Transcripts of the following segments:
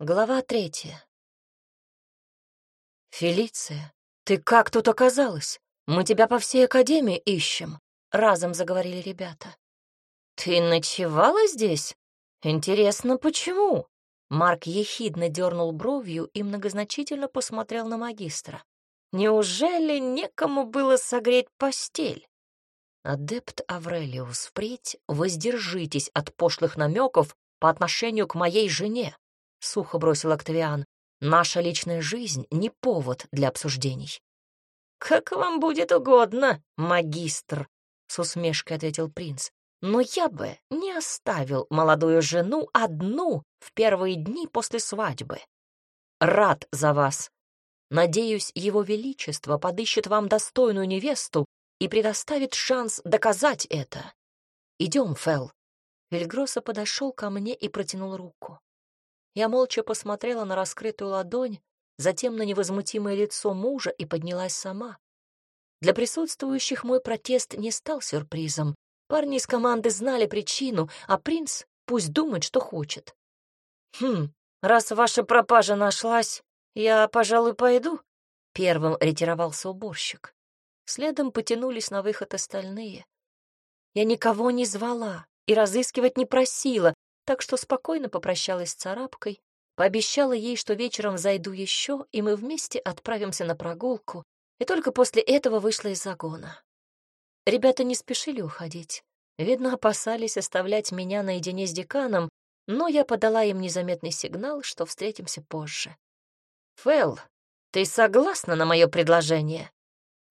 Глава третья. «Фелиция, ты как тут оказалась? Мы тебя по всей академии ищем», — разом заговорили ребята. «Ты ночевала здесь? Интересно, почему?» Марк ехидно дернул бровью и многозначительно посмотрел на магистра. «Неужели некому было согреть постель?» «Адепт Аврелиус, впредь воздержитесь от пошлых намеков по отношению к моей жене», — сухо бросил Октавиан. «Наша личная жизнь — не повод для обсуждений». «Как вам будет угодно, магистр», — с усмешкой ответил принц. «Но я бы не оставил молодую жену одну в первые дни после свадьбы. Рад за вас. Надеюсь, его величество подыщет вам достойную невесту и предоставит шанс доказать это. Идем, Фел». Вильгроса подошел ко мне и протянул руку. Я молча посмотрела на раскрытую ладонь, затем на невозмутимое лицо мужа и поднялась сама. Для присутствующих мой протест не стал сюрпризом. Парни из команды знали причину, а принц пусть думает, что хочет. «Хм, раз ваша пропажа нашлась, я, пожалуй, пойду», — первым ретировался уборщик. Следом потянулись на выход остальные. Я никого не звала и разыскивать не просила, так что спокойно попрощалась с царапкой, пообещала ей, что вечером зайду еще, и мы вместе отправимся на прогулку, и только после этого вышла из загона. Ребята не спешили уходить. Видно, опасались оставлять меня наедине с деканом, но я подала им незаметный сигнал, что встретимся позже. «Фэл, ты согласна на мое предложение?»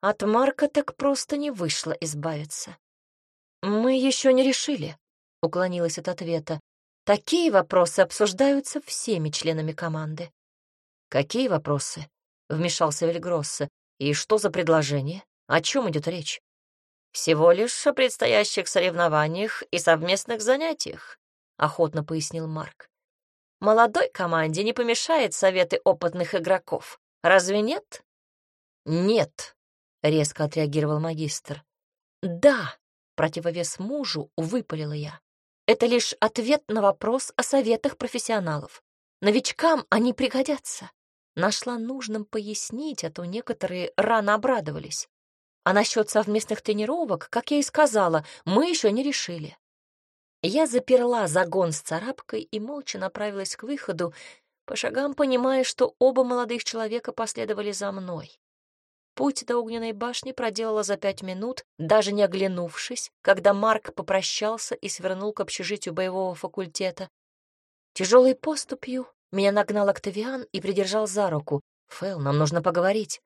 От Марка так просто не вышло избавиться. «Мы еще не решили», — уклонилась от ответа. Такие вопросы обсуждаются всеми членами команды. «Какие вопросы?» — вмешался Вильгроссе. «И что за предложение? О чем идет речь?» «Всего лишь о предстоящих соревнованиях и совместных занятиях», — охотно пояснил Марк. «Молодой команде не помешает советы опытных игроков. Разве нет?» «Нет», — резко отреагировал магистр. «Да», — противовес мужу выпалила я. Это лишь ответ на вопрос о советах профессионалов. Новичкам они пригодятся. Нашла нужным пояснить, а то некоторые рано обрадовались. А насчет совместных тренировок, как я и сказала, мы еще не решили. Я заперла загон с царапкой и молча направилась к выходу, по шагам понимая, что оба молодых человека последовали за мной. Путь до огненной башни проделала за пять минут, даже не оглянувшись, когда Марк попрощался и свернул к общежитию боевого факультета. Тяжелой поступью меня нагнал Октавиан и придержал за руку. «Фэл, нам нужно поговорить».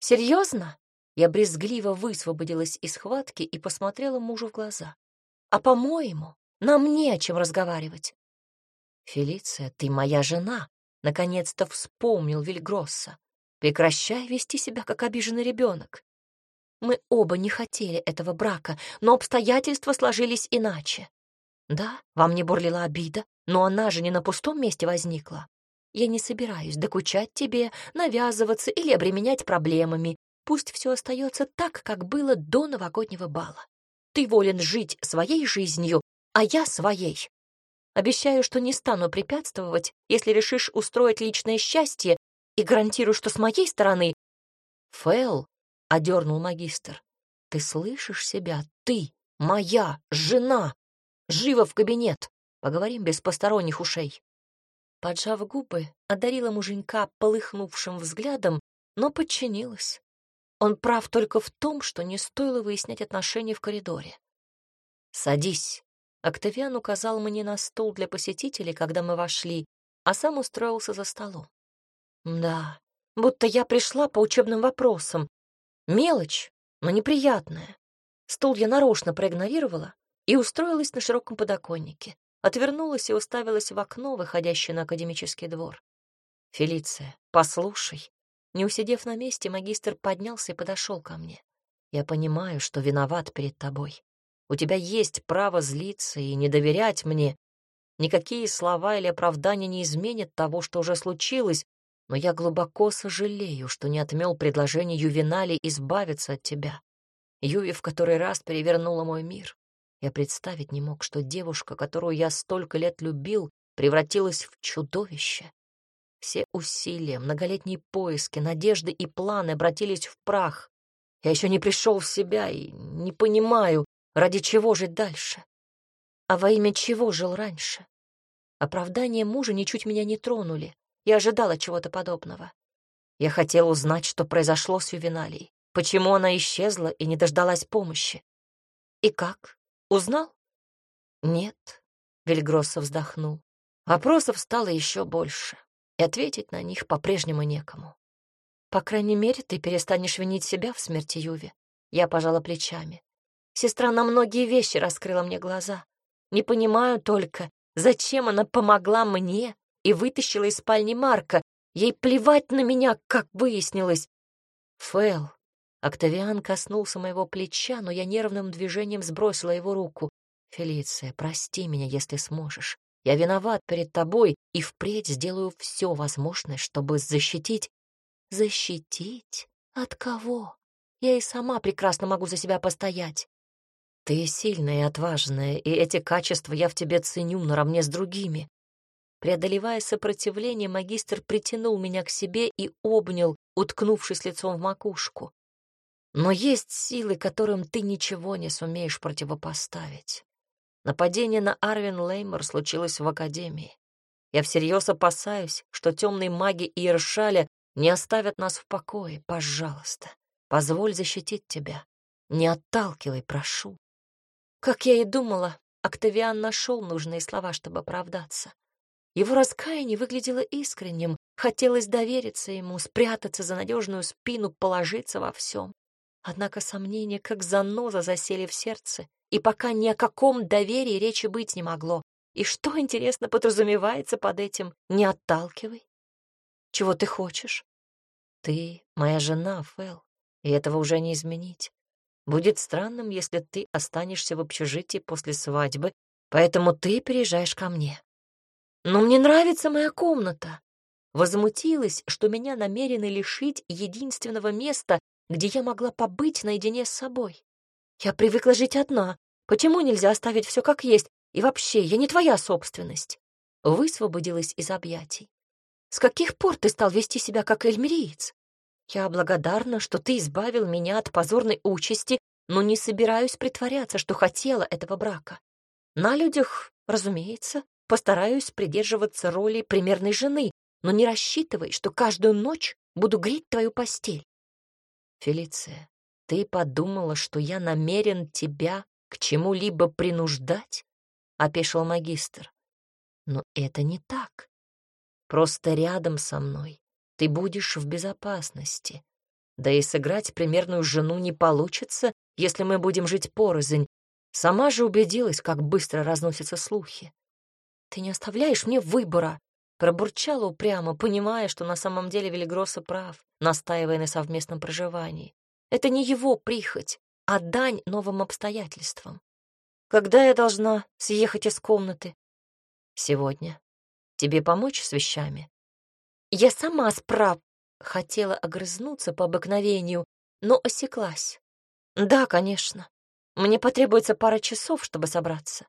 «Серьезно?» Я брезгливо высвободилась из схватки и посмотрела мужу в глаза. «А по-моему, нам не о чем разговаривать». «Фелиция, ты моя жена», — наконец-то вспомнил Вильгросса. Прекращай вести себя как обиженный ребенок. Мы оба не хотели этого брака, но обстоятельства сложились иначе. Да, вам не бурлила обида, но она же не на пустом месте возникла. Я не собираюсь докучать тебе, навязываться или обременять проблемами. Пусть все остается так, как было до новогоднего бала. Ты волен жить своей жизнью, а я своей. Обещаю, что не стану препятствовать, если решишь устроить личное счастье и гарантирую, что с моей стороны... Фэл, — одернул магистр, — ты слышишь себя? Ты, моя жена! Живо в кабинет! Поговорим без посторонних ушей. Поджав губы, одарила муженька полыхнувшим взглядом, но подчинилась. Он прав только в том, что не стоило выяснять отношения в коридоре. «Садись», — Октавиан указал мне на стул для посетителей, когда мы вошли, а сам устроился за столом. Да, будто я пришла по учебным вопросам. Мелочь, но неприятная. Стул я нарочно проигнорировала и устроилась на широком подоконнике. Отвернулась и уставилась в окно, выходящее на академический двор. «Фелиция, послушай». Не усидев на месте, магистр поднялся и подошел ко мне. «Я понимаю, что виноват перед тобой. У тебя есть право злиться и не доверять мне. Никакие слова или оправдания не изменят того, что уже случилось, но я глубоко сожалею, что не отмел предложение Ювенали избавиться от тебя. Юви в который раз перевернула мой мир. Я представить не мог, что девушка, которую я столько лет любил, превратилась в чудовище. Все усилия, многолетние поиски, надежды и планы обратились в прах. Я еще не пришел в себя и не понимаю, ради чего жить дальше. А во имя чего жил раньше? Оправдания мужа ничуть меня не тронули. Я ожидала чего-то подобного. Я хотела узнать, что произошло с Ювеналией, почему она исчезла и не дождалась помощи. И как? Узнал? Нет, Вильгроссов вздохнул. Вопросов стало еще больше, и ответить на них по-прежнему некому. По крайней мере, ты перестанешь винить себя в смерти Юви. Я пожала плечами. Сестра на многие вещи раскрыла мне глаза. Не понимаю только, зачем она помогла мне и вытащила из спальни Марка. Ей плевать на меня, как выяснилось. Фэл. Октавиан коснулся моего плеча, но я нервным движением сбросила его руку. «Фелиция, прости меня, если сможешь. Я виноват перед тобой и впредь сделаю все возможное, чтобы защитить... Защитить? От кого? Я и сама прекрасно могу за себя постоять. Ты сильная и отважная, и эти качества я в тебе ценю наравне с другими. Преодолевая сопротивление, магистр притянул меня к себе и обнял, уткнувшись лицом в макушку. Но есть силы, которым ты ничего не сумеешь противопоставить. Нападение на Арвин Леймор случилось в Академии. Я всерьез опасаюсь, что темные маги Иершаля не оставят нас в покое. Пожалуйста, позволь защитить тебя. Не отталкивай, прошу. Как я и думала, Октавиан нашел нужные слова, чтобы оправдаться. Его раскаяние выглядело искренним, хотелось довериться ему, спрятаться за надежную спину, положиться во всем. Однако сомнения, как заноза, засели в сердце, и пока ни о каком доверии речи быть не могло. И что, интересно, подразумевается под этим «не отталкивай»? Чего ты хочешь? Ты моя жена, Фэл, и этого уже не изменить. Будет странным, если ты останешься в общежитии после свадьбы, поэтому ты переезжаешь ко мне. Но мне нравится моя комната. Возмутилась, что меня намерены лишить единственного места, где я могла побыть наедине с собой. Я привыкла жить одна. Почему нельзя оставить все как есть? И вообще, я не твоя собственность. Высвободилась из объятий. С каких пор ты стал вести себя как эльмириец? Я благодарна, что ты избавил меня от позорной участи, но не собираюсь притворяться, что хотела этого брака. На людях, разумеется, постараюсь придерживаться роли примерной жены, но не рассчитывай, что каждую ночь буду греть твою постель. Фелиция, «Ты подумала, что я намерен тебя к чему-либо принуждать?» — опешил магистр. «Но это не так. Просто рядом со мной ты будешь в безопасности. Да и сыграть примерную жену не получится, если мы будем жить порознь. Сама же убедилась, как быстро разносятся слухи. Ты не оставляешь мне выбора, пробурчала упрямо, понимая, что на самом деле Велигросса прав, настаивая на совместном проживании. Это не его прихоть, а дань новым обстоятельствам. Когда я должна съехать из комнаты? Сегодня. Тебе помочь с вещами? Я сама справ... Хотела огрызнуться по обыкновению, но осеклась. Да, конечно. Мне потребуется пара часов, чтобы собраться.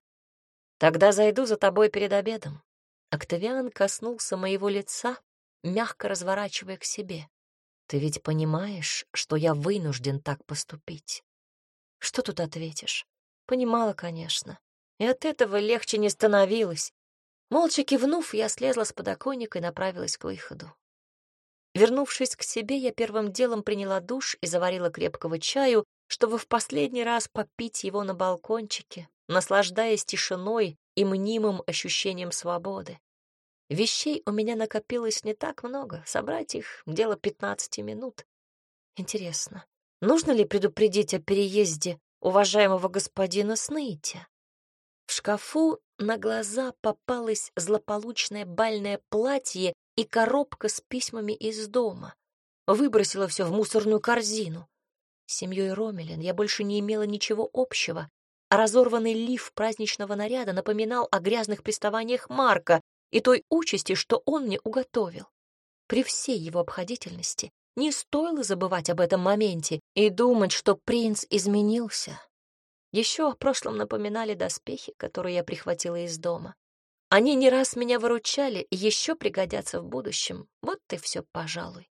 Тогда зайду за тобой перед обедом. Октавиан коснулся моего лица, мягко разворачивая к себе. Ты ведь понимаешь, что я вынужден так поступить? Что тут ответишь? Понимала, конечно. И от этого легче не становилось. Молча кивнув, я слезла с подоконника и направилась к выходу. Вернувшись к себе, я первым делом приняла душ и заварила крепкого чаю, чтобы в последний раз попить его на балкончике, наслаждаясь тишиной и мнимым ощущением свободы. Вещей у меня накопилось не так много, собрать их — дело 15 минут. Интересно, нужно ли предупредить о переезде уважаемого господина Снейтя? В шкафу на глаза попалось злополучное бальное платье и коробка с письмами из дома. Выбросила все в мусорную корзину. С семьей Ромелин я больше не имела ничего общего, разорванный лиф праздничного наряда напоминал о грязных приставаниях Марка, и той участи, что он мне уготовил. При всей его обходительности не стоило забывать об этом моменте и думать, что принц изменился. Еще о прошлом напоминали доспехи, которые я прихватила из дома. Они не раз меня выручали и еще пригодятся в будущем. Вот и все, пожалуй.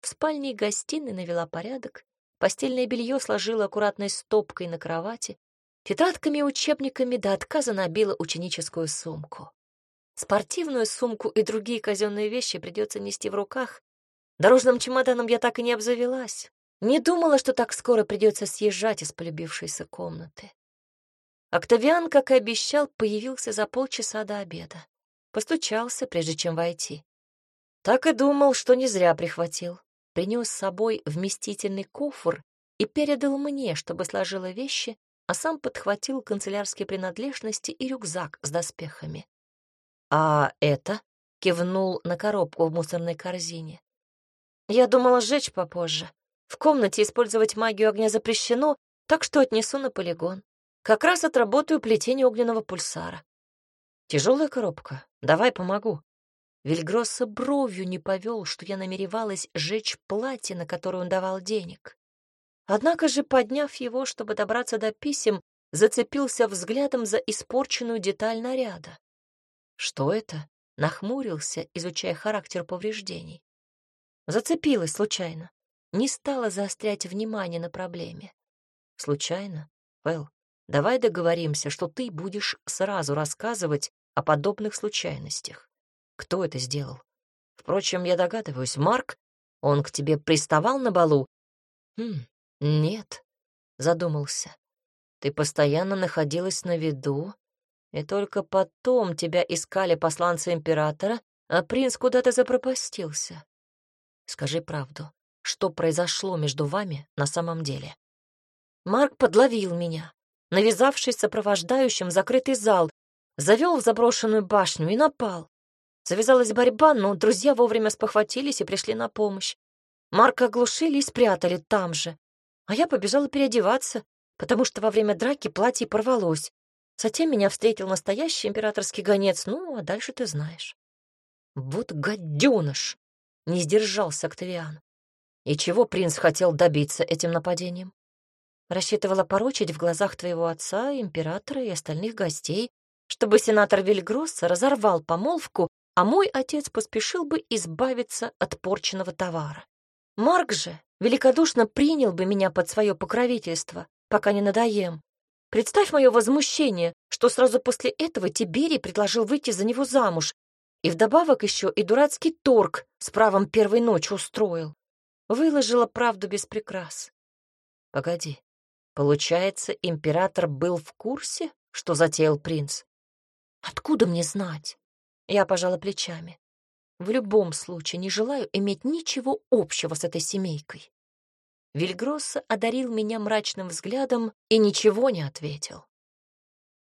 В спальне и гостиной навела порядок, постельное белье сложила аккуратной стопкой на кровати, тетрадками и учебниками до отказа набила ученическую сумку. Спортивную сумку и другие казенные вещи придется нести в руках. Дорожным чемоданом я так и не обзавелась. Не думала, что так скоро придется съезжать из полюбившейся комнаты. Октавиан, как и обещал, появился за полчаса до обеда. Постучался, прежде чем войти. Так и думал, что не зря прихватил. Принес с собой вместительный кофр и передал мне, чтобы сложила вещи, а сам подхватил канцелярские принадлежности и рюкзак с доспехами. «А это?» — кивнул на коробку в мусорной корзине. «Я думала сжечь попозже. В комнате использовать магию огня запрещено, так что отнесу на полигон. Как раз отработаю плетение огненного пульсара. Тяжелая коробка. Давай помогу. Вильгросса бровью не повел, что я намеревалась сжечь платье, на которое он давал денег. Однако же, подняв его, чтобы добраться до писем, зацепился взглядом за испорченную деталь наряда. Что это? Нахмурился, изучая характер повреждений. Зацепилась случайно. Не стала заострять внимание на проблеме. Случайно? Вэл, Давай договоримся, что ты будешь сразу рассказывать о подобных случайностях. Кто это сделал? Впрочем, я догадываюсь, Марк, он к тебе приставал на балу? Хм, нет, задумался. Ты постоянно находилась на виду, и только потом тебя искали посланцы императора, а принц куда-то запропастился. Скажи правду, что произошло между вами на самом деле? Марк подловил меня, навязавшись сопровождающим в закрытый зал, завел в заброшенную башню и напал. Завязалась борьба, но друзья вовремя спохватились и пришли на помощь. Марка оглушили и спрятали там же. А я побежала переодеваться, потому что во время драки платье порвалось. Затем меня встретил настоящий императорский гонец, ну, а дальше ты знаешь. Вот гаденыш! Не сдержался Октавиан. И чего принц хотел добиться этим нападением? Рассчитывала порочить в глазах твоего отца, императора и остальных гостей, чтобы сенатор Вильгросса разорвал помолвку, а мой отец поспешил бы избавиться от порченного товара. Марк же великодушно принял бы меня под свое покровительство, пока не надоем. Представь мое возмущение, что сразу после этого Тиберий предложил выйти за него замуж, и вдобавок еще и дурацкий торг с правом первой ночи устроил. Выложила правду без прикрас. Погоди, Получается, император был в курсе, что затеял принц? Откуда мне знать? Я пожала плечами. В любом случае не желаю иметь ничего общего с этой семейкой. Вильгросса одарил меня мрачным взглядом и ничего не ответил.